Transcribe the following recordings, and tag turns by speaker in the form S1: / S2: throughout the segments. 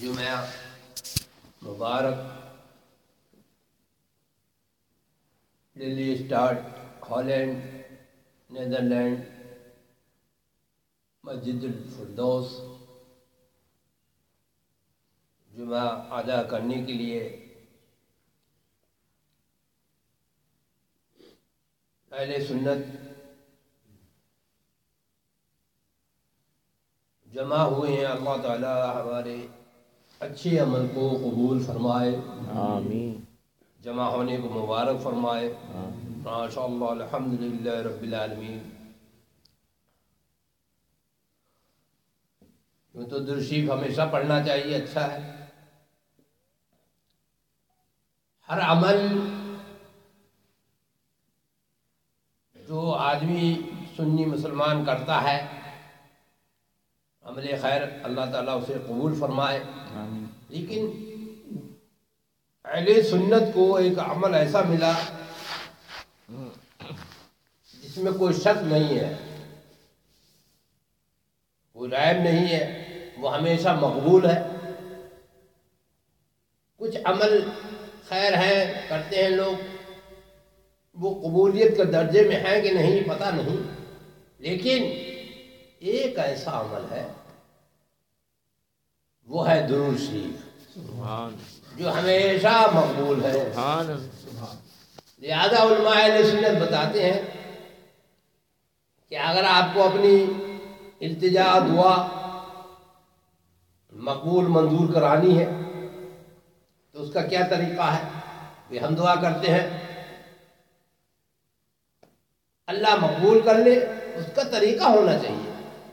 S1: جمعہ مبارک دلی اسٹارٹ ہالینڈ، نیدرلینڈ، مسجد الفردوس، جمعہ ادا کرنے کے لیے اہل سنت جمع ہوئے ہیں۔ اللہ تعالیٰ ہمارے اچھے عمل کو قبول فرمائے۔
S2: آمین۔
S1: جمع ہونے کو مبارک فرمائے۔ ماشاء اللہ الحمد للہ رب العالمین۔ تو درشیف ہمیشہ پڑھنا چاہیے اچھا ہے۔ ہر عمل جو آدمی سنی مسلمان کرتا ہے عمل خیر اللہ تعالیٰ اسے قبول فرمائے۔ لیکن اہل سنت کو ایک عمل ایسا ملا جس میں کوئی شک نہیں ہے کوئی رائب نہیں ہے وہ ہمیشہ مقبول ہے۔ کچھ عمل خیر ہیں کرتے ہیں لوگ وہ قبولیت کے درجے میں ہیں کہ نہیں پتہ نہیں۔ لیکن ایک ایسا عمل ہے وہ ہے درود شریف جو ہمیشہ مقبول ہے۔ لہذا علماء سنت بتاتے ہیں کہ اگر آپ کو اپنی التجا دعا مقبول منظور کرانی ہے تو اس کا کیا طریقہ ہے؟ کہ ہم دعا کرتے ہیں۔ اللہ مقبول کر لے اس کا طریقہ ہونا چاہیے۔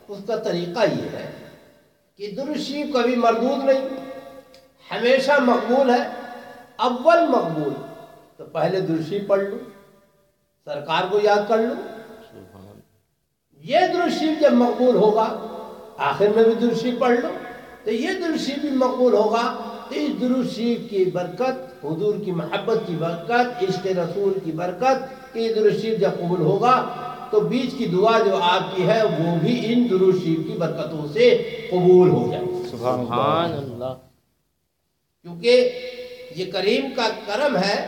S1: اس کا طریقہ یہ ہے کہ درشیف کبھی مردود نہیں ہمیشہ مقبول ہے اول مقبول۔ تو پہلے درشی پڑھ لوں سرکار کو یاد کر لوں۔ یہ درشی جب مقبول ہوگا آخر میں بھی درشی پڑھ لو تو یہ درشی بھی مقبول ہوگا تو اس درشی کی برکت حضور کی محبت کی برکت عشق رسول کی برکت یہ درشی جب قبول ہوگا تو بیچ کی دعا جو آپ کی ہے وہ بھی ان درشی کی برکتوں سے قبول ہو جائے۔
S2: سبحان اللہ۔
S1: کیونکہ یہ کریم کا کرم ہے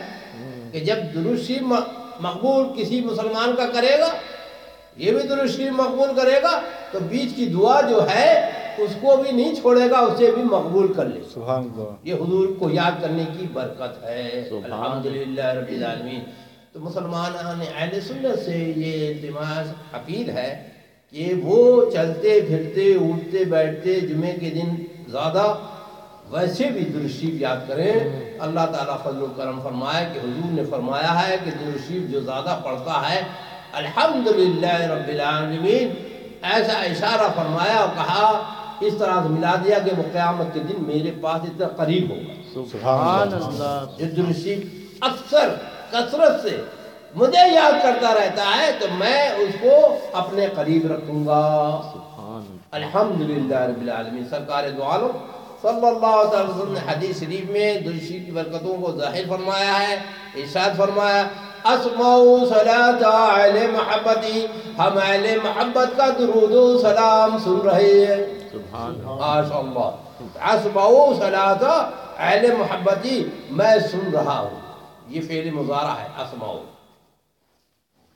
S1: کہ جب درشی مقبول کسی مسلمان کا کرے گا یہ بھی درشی مقبول کرے گا تو بیچ کی دعا جو ہے اس کو بھی نہیں چھوڑے گا اسے بھی مقبول کر لے۔
S3: سبحان اللہ۔
S1: یہ حضور کو یاد کرنے کی برکت ہے۔ الحمدللہ رب العالمین۔ تو مسلمان اہل سنت سے یہ التماس اپیل ہے کہ وہ چلتے پھرتے اٹھتے بیٹھتے جمعے کے دن زیادہ ویسے بھی درشیف یاد کریں۔ اللہ تعالیٰ فضل و کرم فرمائے کہ حضور نے فرمایا ہے کہ درشیف جو زیادہ پڑھتا ہے الحمدللہ رب العالمین ایسا اشارہ فرمایا اور کہا اس طرح سے ملا دیا کہ وہ قیامت کے دن میرے پاس اتنا قریب ہوگا۔
S2: سبحان اللہ۔
S1: جو درشیف اکثر کثرت سے مجھے یاد کرتا رہتا ہے تو میں اس کو اپنے قریب رکھوں گا۔
S2: سبحان
S1: الحمدللہ رب العالمین۔ سرکار دو عالم صلی اللہ تعالی وسلم نے حدیث شریف میں درشی کی برکتوں کو ظاہر فرمایا ہے ارشاد فرمایا اسمعوا صلاۃ اہل محبتی ہم اہل محبت کا درود و سلام سن رہے ہیں۔
S2: سبحان اللہ۔
S1: ماشاء اللہ اسمعوا صلاۃ اہل محبتی میں سن رہا ہوں۔ یہ فعل مضارع ہے اسمعوا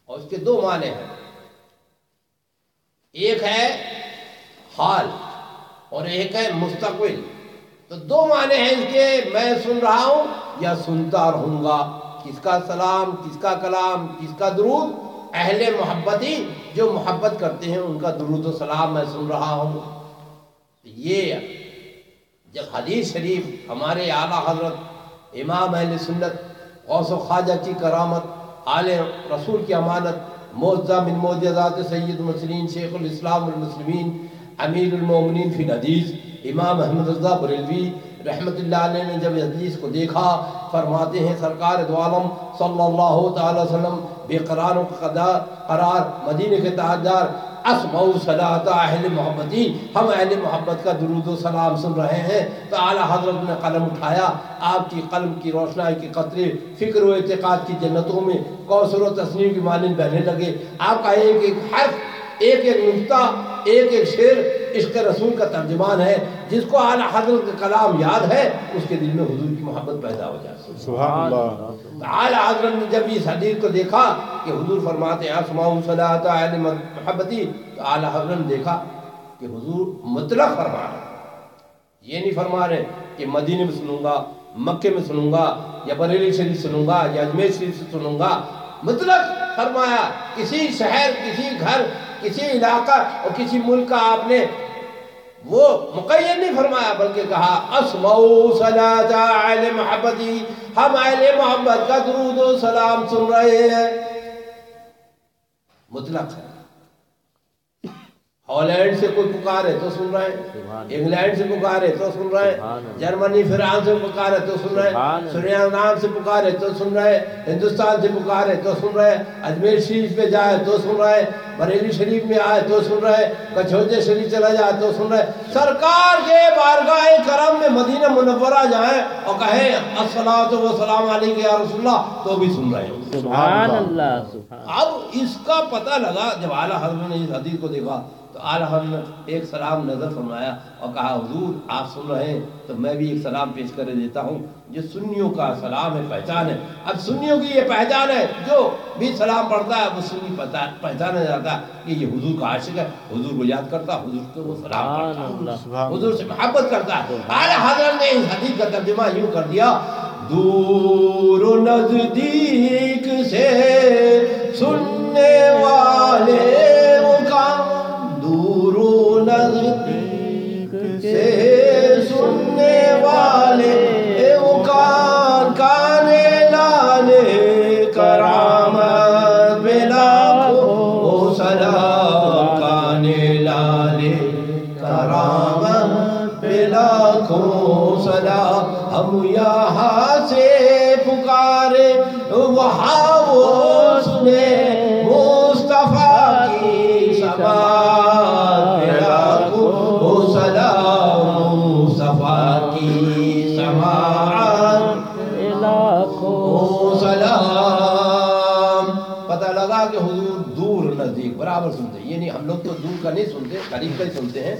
S1: اور اس کے دو معنی ہیں۔ ایک ہے حال اور ایک ہے مستقبل۔ تو دو معنی ہیں اس کے، میں سن رہا ہوں یا سنتا رہوں گا۔ کس کا سلام، کس کا کلام، کس کا درود؟ اہل محبتی جو محبت کرتے ہیں، ان کا درود و سلام میں سن رہا ہوں۔ یہ جب حدیث شریف ہمارے اعلیٰ حضرت امام اہل سنت غوث و خواجہ کی کرامت، آل رسول کی امانت موزہ من موجزات سید المسلمین شیخ الاسلام المسلمین، امیر المومنین فی الحدیث، امام احمد رضا بریلوی رحمت اللہ علیہ نے جب حدیث کو دیکھا، فرماتے ہیں، سرکار دو عالم صلی اللہ تعالی وسلم بے قرار و قدار قرار مدینہ کے تاجدار اسمعوا صلاۃ اہل محمدین، ہم اہل محبت کا درود و سلام سن رہے ہیں۔ تو اعلیٰ حضرت نے قلم اٹھایا، آپ کی قلم کی روشنائی کے قطرے فکر و اعتقاد کی جنتوں میں کوثر و تسنیم کی مانند بہنے لگے۔ آپ کا ایک ایک حرف ایک ایک نقطہ ایک ایک شعر عشق رسول کا ترجمان ہے جس کو اعلیٰ حضرت کا کلام یاد ہے اس کے دل میں حضور کی محبت پیدا ہو جاتی ہے۔
S3: سبحان اللہ۔
S1: اعلیٰ حضرت نے جب اس حدیث کو دیکھا کہ حضور فرماتے ہیں اسماء صلاۃ اہل محبتی تو اعلیٰ حضرت نے دیکھا کہ حضور مطلق فرما رہے ہیں۔ یہ نہیں فرما رہے کہ مدینے میں سنوں گا مکے میں سنوں گا یا بریلی شریف سنوں گا یا اجمیر شریف سے سنوں گا۔ مطلق فرمایا کسی شہر کسی گھر کسی علاقہ اور کسی ملک کا آپ نے وہ مقید نہیں فرمایا، بلکہ کہا اسمعو صلاۃ اہل محبتی ہم اہل محبت کا درود و سلام سن رہے ہیں۔ مطلق ہے۔ ہالینڈ سے کوئی پکارے تو سن رہے ہیں۔ انگلینڈ سے پکارے تو سن رہے ہیں۔ جرمنی فرانس سے پکارے تو سن رہے ہیں۔
S2: اللہ۔
S1: سریانام سے پکارے تو سن رہے ہیں۔ ہندوستان سے پکارے تو سن رہے ہیں۔ اجمیر شریف پہ جائے تو سن رہے ہیں۔ بریلی شریف میں آئے تو سن رہے ہیں۔ کچھوجے شریف چلا جائے تو سن رہے ہیں۔ سرکار کے بارگاہ کرم میں مدینہ منورہ جائیں اور کہیں السلام و سلام علیکم یا رسول اللہ تو بھی سن رہے ہیں۔
S2: سبحان اللہ۔
S1: اب اس کا پتہ لگا جب اعلیٰ حضرت نے اس حدیث کو دیکھا تو اعلیٰ حضرت نے ایک سلام نظر فرمایا اور کہا حضور آپ سن رہے ہیں تو میں بھی ایک سلام پیش کر دیتا ہوں جو سنیوں کا سلام ہے پہچان ہے۔ اب سنیوں کی یہ پہچان ہے جو بھی سلام پڑھتا ہے وہ سنی پہچان- پہچانا جاتا ہے کہ یہ حضور کا عاشق ہے۔ حضور کو یاد کرتا حضور کو وہ سلام
S2: سبحان
S1: حضور سے محبت کرتا ہے۔ اعلیٰ حضرت نے اس حدیث کا ترجمہ یوں کر دیا دور و نزدیک سے سننے والے و نزدیک سے سننے والے وہ کان کانے لالے کرامت بلا کو سلام کانے لالے کرامت بلا کو سلام ہم یہاں سلام پتہ لگا کہ حضور دور نزدیک برابر سنتے ہیں یہ نہیں ہم لوگ تو دور کا نہیں سنتے قریب کا ہی سنتے ہیں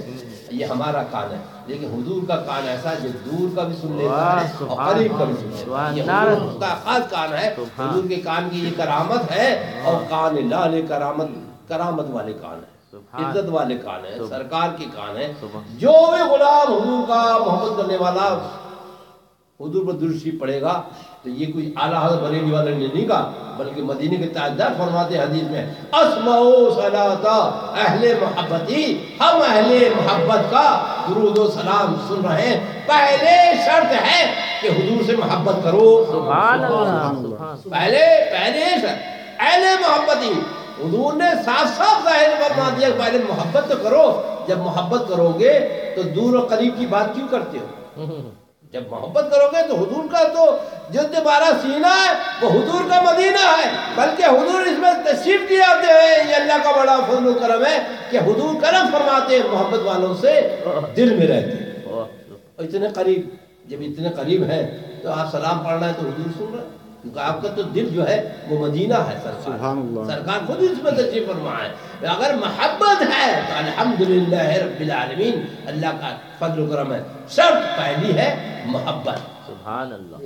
S1: یہ ہمارا کان ہے لیکن حضور کا کان ایسا ہے جو دور کا بھی سن لیتا ہے اور قریب کا بھی سن لیتا ہے یہ۔ حضور کا خاص کان ہے۔ حضور کے کان کی یہ کرامت ہے اور کان لال کرامت کرامت والے کان ہے۔ عزت والے کان ہے۔ سرکار کی کان ہے۔ جو بھی غلام حضور کا محبت کرنے والا حضور پر درشی پڑے گا تو یہ کوئی اعلیٰ حضرت بریلی والے نے نہیں کہا بلکہ مدینے کے تاجدار فرماتے حدیث میں اسمعوا صلاۃ اہل محبتی ہم اہل محبت کا درود و سلام سن رہے ہیں۔ پہلے شرط ہے کہ حضور سے محبت کرو۔
S2: سبحان اللہ
S1: پہلے پہلے شرط اہل محبتی حضور نے صاف صاف ظاہر فرما دیا کہ پہلے محبت تو کرو جب محبت کرو گے تو دور و قریب کی بات کیوں کرتے ہو؟ جب محبت کرو گے تو حضور کا تو جد بارہ سینہ ہے، وہ حضور کا مدینہ ہے۔ بلکہ حضور اس میں تشریف لے آتے ہیں۔ یہ اللہ کا بڑا فضل و کرم ہے کہ حضور کرم فرماتے ہیں، محبت والوں سے دل میں رہتے ہیں۔ اور اتنے قریب، جب اتنے قریب ہیں تو آپ سلام پڑھ رہے ہیں تو حضور سن رہے ہیں۔ کیونکہ آپ کا تو دل جو ہے وہ مدینہ ہے سرکار۔
S3: سبحان اللہ۔
S1: سرکار خود اس میں تشریف فرما ہے اگر محبت ہے تو الحمدللہ رب العالمین اللہ کا فضل و کرم ہے۔ شرط پہلی ہے محبت۔
S2: سبحان اللہ۔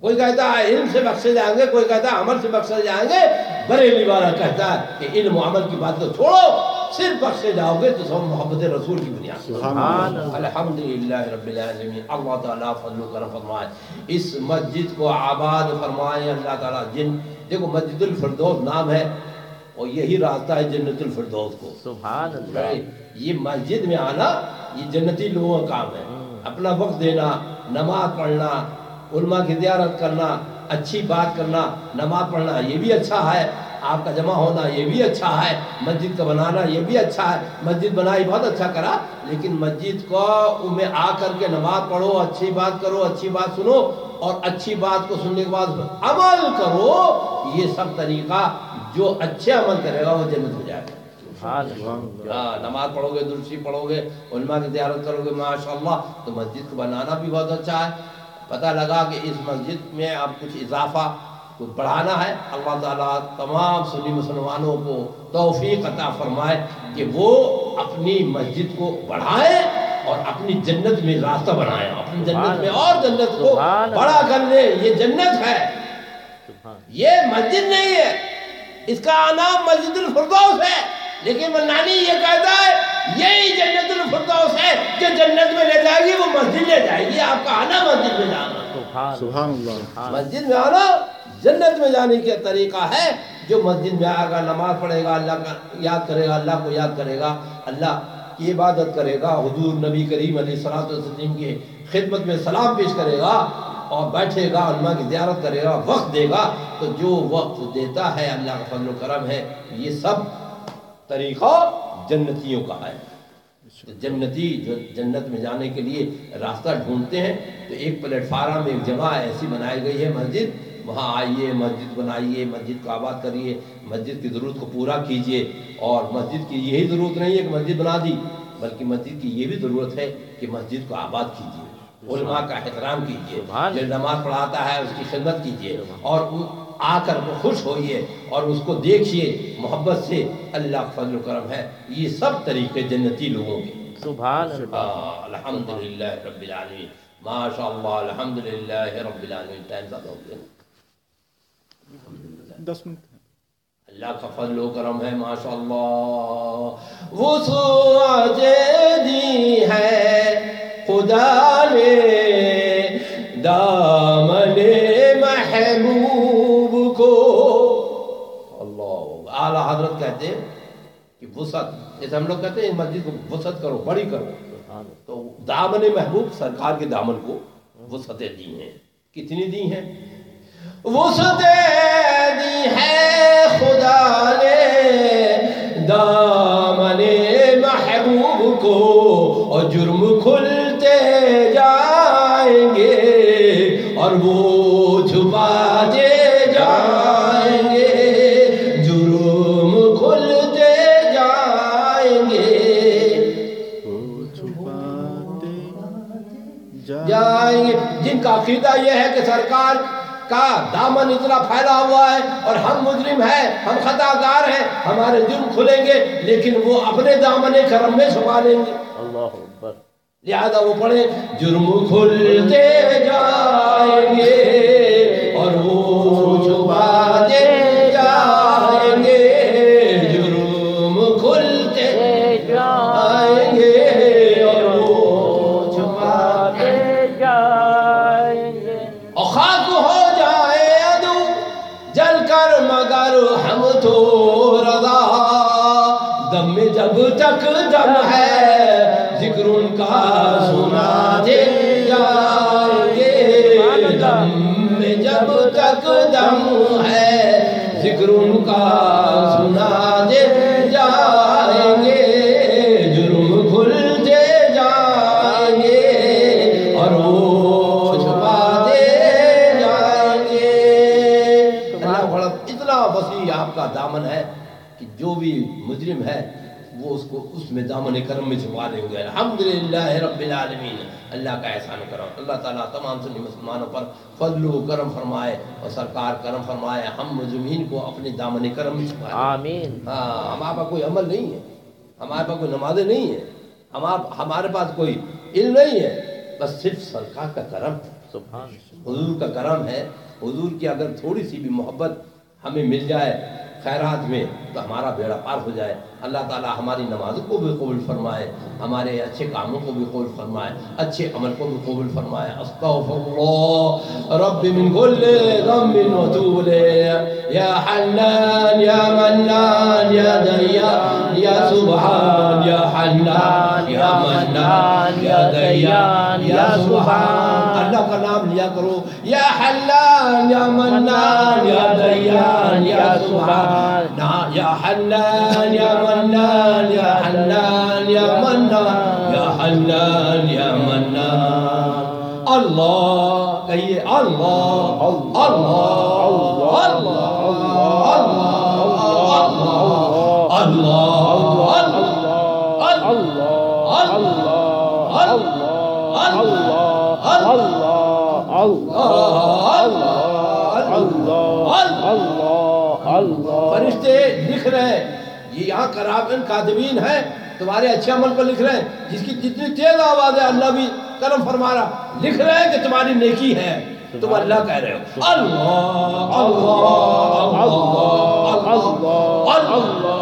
S1: کوئی کہتا ہے علم سے بخشے جائیں گے کوئی کہتا ہے عمل سے بخشے جائیں گے بریلی والا کہتا ہے کہ علم و عمل کی بات کو چھوڑو صرف بخشے جاؤ گے تو سب محبت رسول کی بنیاد
S3: سبحان
S1: الحمدللہ رب العالمین۔ اللہ تعالیٰ فضل و کرم فرمائے۔ اس مسجد کو آباد فرمائے اللہ تعالیٰ۔ جن دیکھو مسجد الفردوس نام ہے اور یہی راستہ ہے جنت الفردوس کو۔
S2: سبحان اللہ۔
S1: یہ مسجد میں آنا یہ جنتی لوگوں کا کام ہے۔ اپنا وقت دینا نماز پڑھنا علماء کی زیارت کرنا اچھی بات کرنا نماز پڑھنا یہ بھی اچھا ہے۔ آپ کا جمع ہونا یہ بھی اچھا ہے۔ مسجد کا بنانا یہ بھی اچھا ہے۔ مسجد بنائی بہت اچھا کرا لیکن مسجد کو میں آ کر کے نماز پڑھو اچھی بات کرو اچھی بات سنو اور اچھی بات کو سننے کے بعد عمل کرو یہ سب طریقہ جو اچھے عمل کرے گا وہ جنت ہو جائے گا۔ ہاں نماز پڑھو گے درسی پڑھو گے علماء کی زیارت کرو گے ماشاءاللہ تو مسجد کو بنانا بھی بہت اچھا ہے۔ پتہ لگا کہ اس مسجد میں اب کچھ اضافہ کچھ بڑھانا ہے۔ اللہ تعالیٰ تمام سنی مسلمانوں کو توفیق عطا فرمائے کہ وہ اپنی مسجد کو بڑھائیں اور اپنی جنت میں راستہ بنائیں۔ اپنی جنت میں اور جنت کو۔ بڑا کر لیں یہ جنت ہے۔ یہ مسجد نہیں ہے۔ اس کا نام مسجد الفردوس ہے۔ لیکن منانی یہ کہتا ہے یہی جنت الفردوس ہے جو جنت میں لے جائے گی وہ مسجد لے جائے گی۔ آپ کا آنا مسجد میں جانا؟
S2: سبحان
S3: سبحان اللہ۔
S1: مسجد میں آنا جنت میں جانے کا طریقہ ہے جو مسجد میں آئے گا نماز پڑھے گا اللہ کا یاد کرے گا اللہ کو یاد کرے گا اللہ کی عبادت کرے گا حضور نبی کریم علیہ السلام وسلم کی خدمت میں سلام پیش کرے گا اور بیٹھے گا علماء کی زیارت کرے گا وقت دے گا۔ تو جو وقت دیتا ہے اللہ کا فضل و کرم ہے۔ یہ سب طریقہ جنتیوں کا ہے۔ تو جنتی جو جنت میں جانے کے لیے راستہ ڈھونڈتے ہیں تو ایک پلیٹ فارم ایک جگہ ایسی بنائی گئی ہے مسجد وہاں آئیے مسجد بنائیے مسجد کو آباد کریے مسجد کی ضرورت کو پورا کیجیے۔ اور مسجد کی یہی ضرورت نہیں ہے کہ مسجد بنا دی بلکہ مسجد کی یہ بھی ضرورت ہے کہ مسجد کو آباد کیجیے۔ علماء کا احترام کیجیے۔ جو نماز پڑھاتا ہے اس کی خدمت کیجیے۔ اور آ کر وہ خوش ہوئیے اور اس کو دیکھیے محبت سے اللہ کا فضل و کرم ہے۔ یہ سب طریقے جنتی لوگوں کے۔
S2: سبحان اللہ۔
S1: آہ، الحمدللہ رب العالمین۔ ماشاء اللہ الحمدللہ رب العالمین۔ ٹائم زیادہ ہو گیا۔
S3: دس منٹ۔
S1: اللہ کا فضل و کرم ہے ماشاء اللہ وہ سوجے دی ہے خدا نے دامن حضرت کہتے ہیں کہ وسعت، جیسے ہم لوگ کہتے ہیں مسجد کو وسعت کرو، بڑی کرو۔ تو دامن محبوب سرکار کے دامن کو وسعتیں دی ہیں۔ کتنی دی ہیں؟ وسعتیں دی ہے خدا نے۔ دامن محبوب کو اور جرم کھلتے یہ ہے کہ سرکار کا دامن اتنا پھیلا ہوا ہے اور ہم مجرم ہیں ہم خطا کار ہیں ہمارے جرم کھلیں گے لیکن وہ اپنے دامن کرم میں چھپا لیں گے۔
S2: اللہ اکبر۔
S1: لہذا وہ پڑھے جرم کھلتے جائیں گے۔ میں جب تک دم ہے ذکر ان کا سنا دے۔ دامن کرم میں چھپا دیں گے الحمدللہ رب العالمین۔ اللہ کا احسان کرم اللہ تعالیٰ تمام سنی مسلمانوں پر فضل و کرم فرمائے اور سرکار کرم فرمائے۔ ہم مجرمین کو اپنے دامن کرم میں دیں
S2: آمین۔
S1: ہاں ہمارے پاس کوئی عمل نہیں ہے۔ ہمارے پاس کوئی نمازیں نہیں ہیں۔ ہمارے پاس کوئی علم نہیں ہے۔ بس صرف سرکار کا کرم۔
S2: سبحان
S1: حضور کا کرم ہے۔ حضور کی اگر تھوڑی سی بھی محبت ہمیں مل جائے خیرات میں تو ہمارا بیڑا پار ہو جائے۔ اللہ تعالیٰ ہماری نمازوں کو بھی قبول فرمائے، ہمارے اچھے کاموں کو بھی قبول فرمائے، اچھے عمل کو بھی قبول فرمائے۔ استغفر اللہ رب من كل ذنب وتوب إليه يا حنان يا منان يا ديان يا سبحان۔ يا حنان يا منان يا ديان يا سبحان۔ اللہ کا نام لیا کرو۔ یا حلال، یا منان یا دیان یا سبحان۔ یا حلال، یا منان یا حلال، یا منان یا حلال، یا منان اللہ، کہیے اللہ اللہ۔ فرشتے لکھ رہے ہیں یہ یہاں کرابن کاتبین ہے تمہارے اچھے عمل کو لکھ رہے ہیں جس کی جتنی تیز آواز ہے اللہ بھی کرم فرما رہا لکھ رہے ہیں کہ تمہاری نیکی ہے تم اللہ کہہ رہے ہو اللہ اللہ اللہ اللہ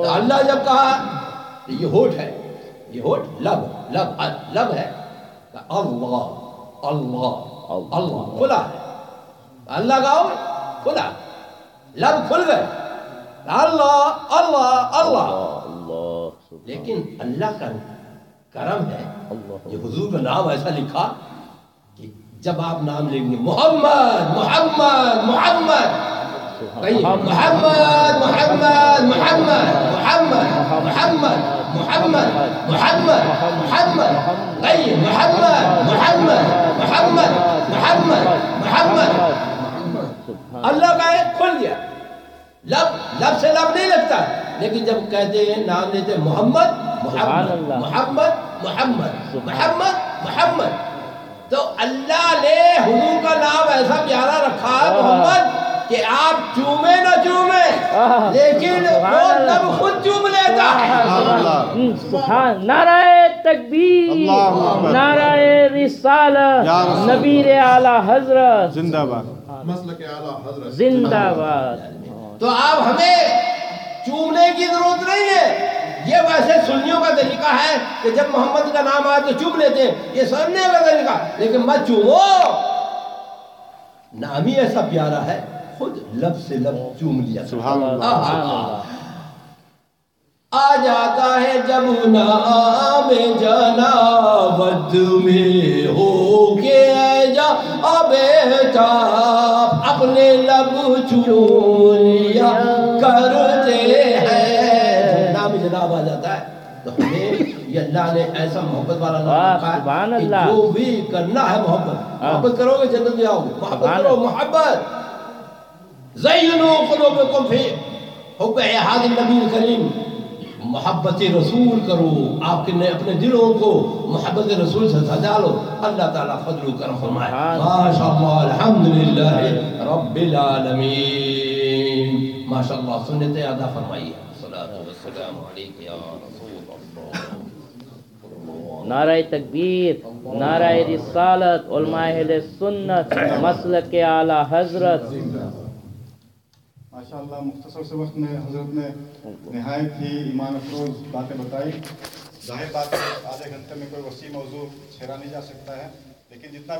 S1: تو اللہ جب کہا یہ ہوٹ ہے یہ ہوٹ لب لب لب ہے۔ اللہ اللہ اللہ، کھلا ہے۔ اللہ کہو کھلا۔ لب کھل گئے۔ اللہ اللہ اللہ۔ لیکن اللہ کا کرم ہے یہ حضور کا نام ایسا لکھا کہ جب آپ نام لیں گے محمد محمد محمد۔ محمد محمد محمد۔ محمد محمد محمد محمد محمد کہیں محمد محمد محمد محمد محمد. اللہ کا ہے کھل گیا۔ لب لب سے لب نہیں لگتا۔ لیکن جب کہتے ہیں نام لیتے محمد محمد محمد محمد محمد محمد۔ تو اللہ نے حضور کا نام ایسا پیارا رکھا ہے محمد۔ کہ آپ چومے نہ چومے لیکن وہ تب خود چوم لیتا ہے۔
S2: سبحان نعرہ تکبیر۔
S3: اللہ اکبر۔
S2: نعرہ رسالت نبیر اعلی حضرت۔
S3: زندہ باد۔
S4: مسلک اعلیٰ حضرت۔
S2: زندہ باد۔
S1: تو آپ ہمیں چومنے کی ضرورت نہیں ہے۔ یہ ویسے سنیوں کا طریقہ ہے کہ جب محمد کا نام آئے تو چوم لیتے ہیں۔ یہ سننے کا طریقہ لیکن مت چومو نام ہی ایسا پیارا ہے۔ خود لب سے لب چوم لیا۔
S3: سبحان اللہ۔
S1: آ جاتا ہے جب نام جنا ود میں ہو کے جا۔ بیٹا اپنے لب چولیا کرتے ہیں۔ نام جناب آ جاتا ہے۔ تو ہمیں یہ اللہ نے ایسا محبت والا نام رکھا ہے
S2: سبحان
S1: کہ
S2: اللہ۔
S1: جو بھی کرنا ہے محبت۔ محبت کرو گے جنت میں آؤ گے۔ محبت کرو۔ محبت۔ زینو قلوبکم فی حب احاد النبی کریم. محبت رسول کرو. آپ کے اپنے دلوں کو محبت رسول سے سجا لو. اللہ تعالیٰ فضل و کرم فرمائے.
S2: سبحان
S1: ماشاءاللہ الحمدللہ رب العالمین. ماشاءاللہ سنت ادا فرمائیے. صلاة والسلام علیکہ یا رسول اللہ.
S2: نعرہ تکبیر نعرہ رسالت علماء اہل سنت مسلک اعلی حضرت.
S4: ماشاءاللہ مختصر سے وقت میں حضرت نے نہایت ہی ایمان افروز باتیں بتائی۔ ظاہر بات ہے آدھے گھنٹے میں کوئی وسیع موضوع چھیڑا نہیں جا سکتا ہے، لیکن جتنا